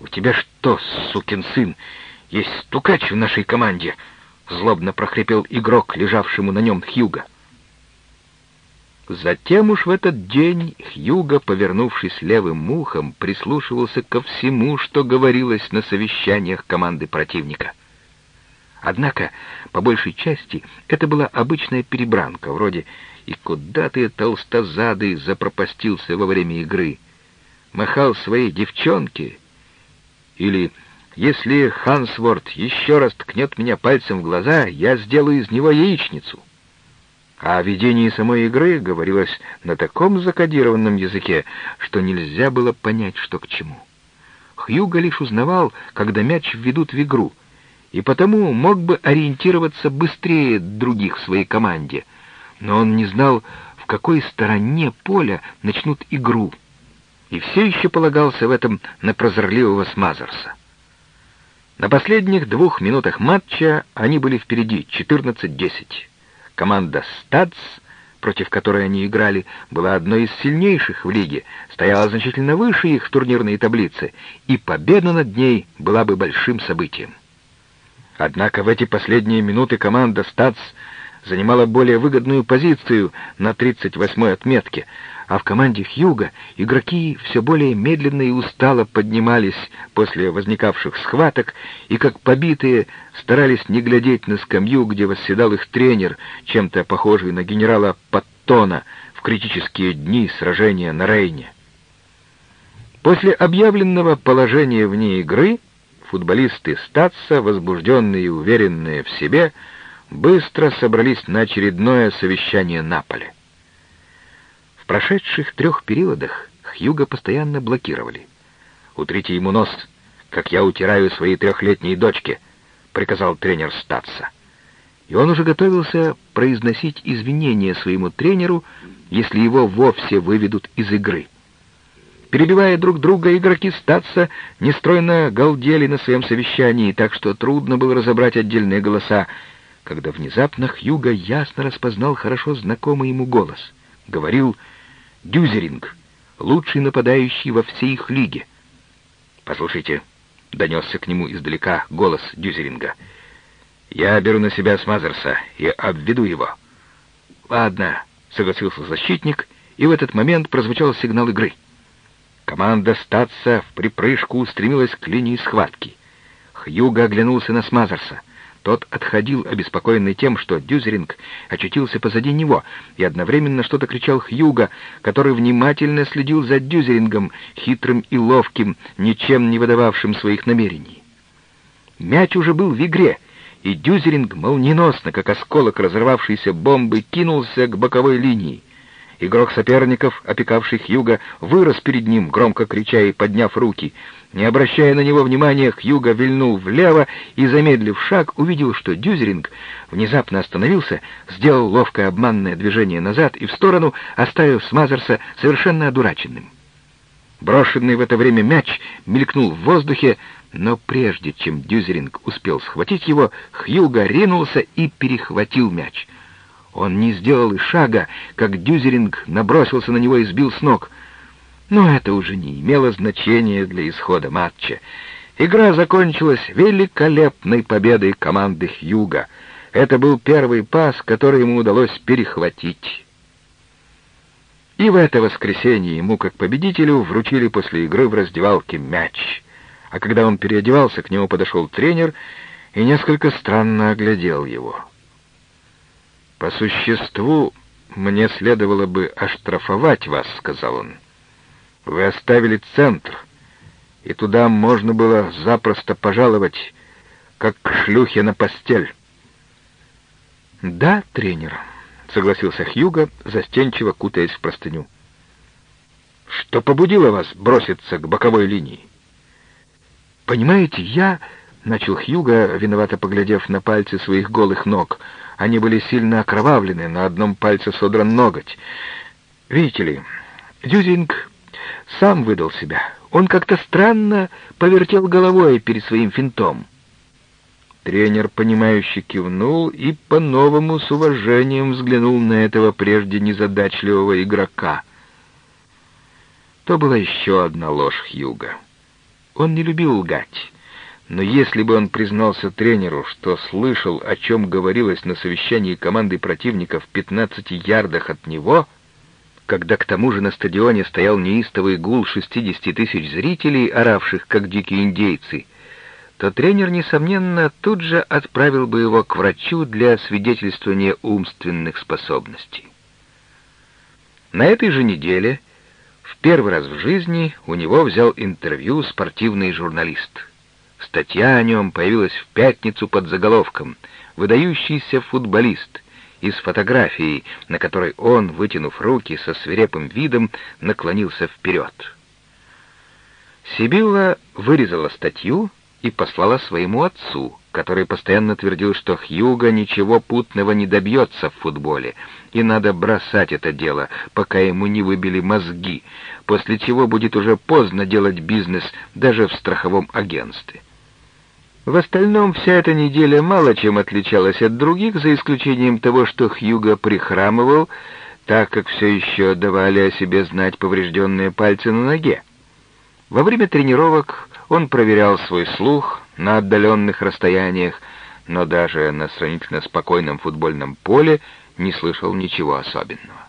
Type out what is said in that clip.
«У тебя что, сукин сын, есть стукач в нашей команде?» — злобно прохрипел игрок, лежавшему на нем Хьюга. Затем уж в этот день Хьюго, повернувшись левым ухом, прислушивался ко всему, что говорилось на совещаниях команды противника. Однако, по большей части, это была обычная перебранка, вроде «И куда ты, толстозадый, запропастился во время игры? Махал своей девчонке?» Или «Если Хансворт еще раз ткнет меня пальцем в глаза, я сделаю из него яичницу». А о ведении самой игры говорилось на таком закодированном языке, что нельзя было понять, что к чему. Хьюго лишь узнавал, когда мяч введут в игру, и потому мог бы ориентироваться быстрее других в своей команде, но он не знал, в какой стороне поля начнут игру, и все еще полагался в этом на прозорливого Смазерса. На последних двух минутах матча они были впереди 14-10. Команда «Стадс», против которой они играли, была одной из сильнейших в лиге, стояла значительно выше их в турнирной таблице, и победа над ней была бы большим событием. Однако в эти последние минуты команда «Стадс» занимала более выгодную позицию на 38-й отметке, а в команде Хьюга игроки все более медленно и устало поднимались после возникавших схваток и, как побитые, старались не глядеть на скамью, где восседал их тренер, чем-то похожий на генерала Паттона в критические дни сражения на Рейне. После объявленного положения вне игры футболисты Статса, возбужденные и уверенные в себе, быстро собрались на очередное совещание на поле прошедших трех периодах Хьюга постоянно блокировали. «Утрите ему нос, как я утираю своей трехлетней дочке», — приказал тренер Статса. И он уже готовился произносить извинения своему тренеру, если его вовсе выведут из игры. Перебивая друг друга, игроки Статса нестройно галдели на своем совещании, так что трудно было разобрать отдельные голоса, когда внезапно Хьюга ясно распознал хорошо знакомый ему голос. Говорил Дюзеринг, лучший нападающий во всей их лиге. «Послушайте», — донесся к нему издалека голос Дюзеринга, — «я беру на себя Смазерса и обведу его». «Ладно», — согласился защитник, и в этот момент прозвучал сигнал игры. Команда Статса в припрыжку устремилась к линии схватки. Хьюга оглянулся на Смазерса. Тот отходил, обеспокоенный тем, что Дюзеринг очутился позади него, и одновременно что-то кричал Хьюга, который внимательно следил за Дюзерингом, хитрым и ловким, ничем не выдававшим своих намерений. Мяч уже был в игре, и Дюзеринг молниеносно, как осколок разорвавшейся бомбы, кинулся к боковой линии. Игрок соперников, опекавший Хьюга, вырос перед ним, громко крича и подняв руки. Не обращая на него внимания, Хьюга вильнул влево и, замедлив шаг, увидел, что Дюзеринг внезапно остановился, сделал ловкое обманное движение назад и в сторону, оставив Смазерса совершенно одураченным. Брошенный в это время мяч мелькнул в воздухе, но прежде чем Дюзеринг успел схватить его, Хьюга ринулся и перехватил мяч — он не сделал и шага, как Дюзеринг набросился на него и сбил с ног. Но это уже не имело значения для исхода матча. Игра закончилась великолепной победой команды Хьюга. Это был первый пас, который ему удалось перехватить. И в это воскресенье ему, как победителю, вручили после игры в раздевалке мяч. А когда он переодевался, к нему подошел тренер и несколько странно оглядел его. «По существу мне следовало бы оштрафовать вас», — сказал он. «Вы оставили центр, и туда можно было запросто пожаловать, как к шлюхе на постель». «Да, тренер», — согласился Хьюго, застенчиво кутаясь в простыню. «Что побудило вас броситься к боковой линии?» «Понимаете, я...» — начал Хьюго, виновато поглядев на пальцы своих голых ног — они были сильно окровавлены, на одном пальце содран ноготь. Видите ли, Дюзинг сам выдал себя. Он как-то странно повертел головой перед своим финтом. Тренер, понимающе кивнул и по-новому с уважением взглянул на этого прежде незадачливого игрока. То была еще одна ложь Хьюга. Он не любил лгать. Но если бы он признался тренеру, что слышал, о чем говорилось на совещании команды противника в 15 ярдах от него, когда к тому же на стадионе стоял неистовый гул 60 тысяч зрителей, оравших, как дикие индейцы, то тренер, несомненно, тут же отправил бы его к врачу для свидетельствования умственных способностей. На этой же неделе, в первый раз в жизни, у него взял интервью спортивный журналист — Статья о нем появилась в пятницу под заголовком «Выдающийся футболист» и с фотографией, на которой он, вытянув руки со свирепым видом, наклонился вперед. Сибилла вырезала статью и послала своему отцу, который постоянно твердил, что Хьюга ничего путного не добьется в футболе, и надо бросать это дело, пока ему не выбили мозги, после чего будет уже поздно делать бизнес даже в страховом агентстве. В остальном вся эта неделя мало чем отличалась от других, за исключением того, что Хьюго прихрамывал, так как все еще давали о себе знать поврежденные пальцы на ноге. Во время тренировок он проверял свой слух на отдаленных расстояниях, но даже на сравнительно спокойном футбольном поле не слышал ничего особенного.